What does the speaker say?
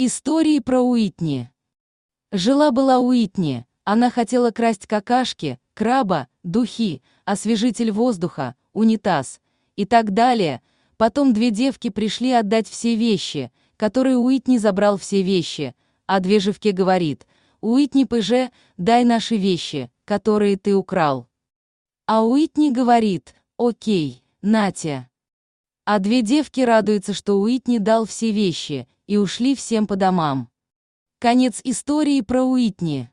Истории про Уитни. Жила-была Уитни. Она хотела красть какашки, краба, духи, освежитель воздуха, унитаз и так далее. Потом две девки пришли отдать все вещи, которые Уитни забрал все вещи, а две живки говорит, «Уитни ПЖ, дай наши вещи, которые ты украл». А Уитни говорит, «Окей, Натя». А две девки радуются, что Уитни дал все вещи, и ушли всем по домам. Конец истории про Уитни.